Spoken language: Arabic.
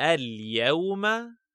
اليوم